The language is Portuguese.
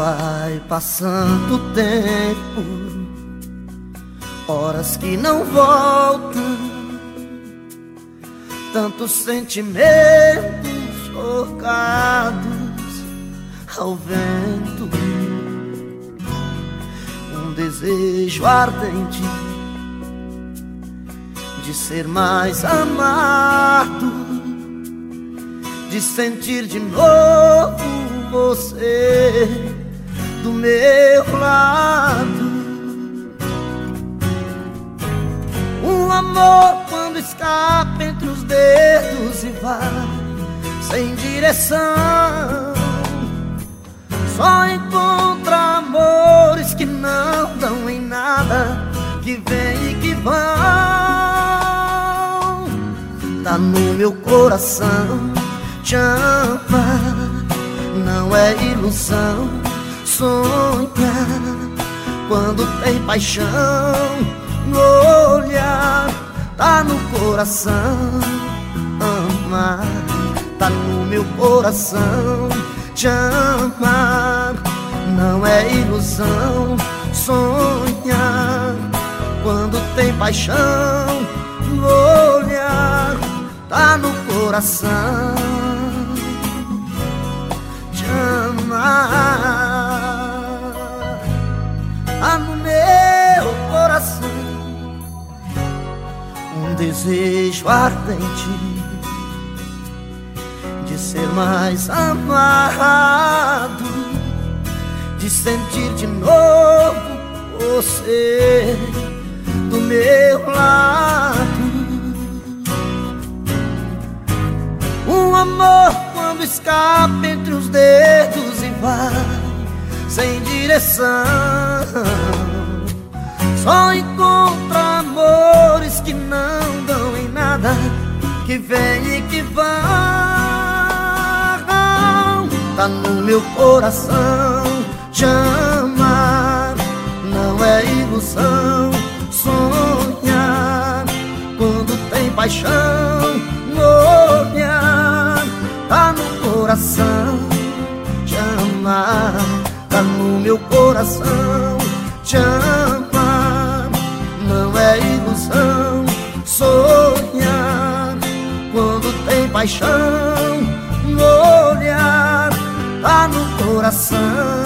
vai passando o tempo, horas que não voltam, tantos sentimentos jogados ao vento, um desejo ardente de ser mais amado, de sentir de novo você do meu lado. Um amor quando escapa entre os dedos e vai sem direção. Só encontra amores que não dão em nada, que vêm e que vão. Tá no meu coração, te ama não é ilusão sonhar quando tem paixão no olhar, tá no coração amar, tá no meu coração te amar. Não é ilusão sonhar quando tem paixão no olhar, tá no coração. Desejo ardente de ser mais amado, de sentir de novo você do meu lado. Um amor quando escapa entre os dedos e vai sem direção. Só encontra amores que não que vem e que vão. Tá no meu coração te amar, não é ilusão sonhar quando tem paixão no olhar. Tá no coração te amar Tá no meu coração te amar Não é ilusão sonhar paixão no olhar Tá no coração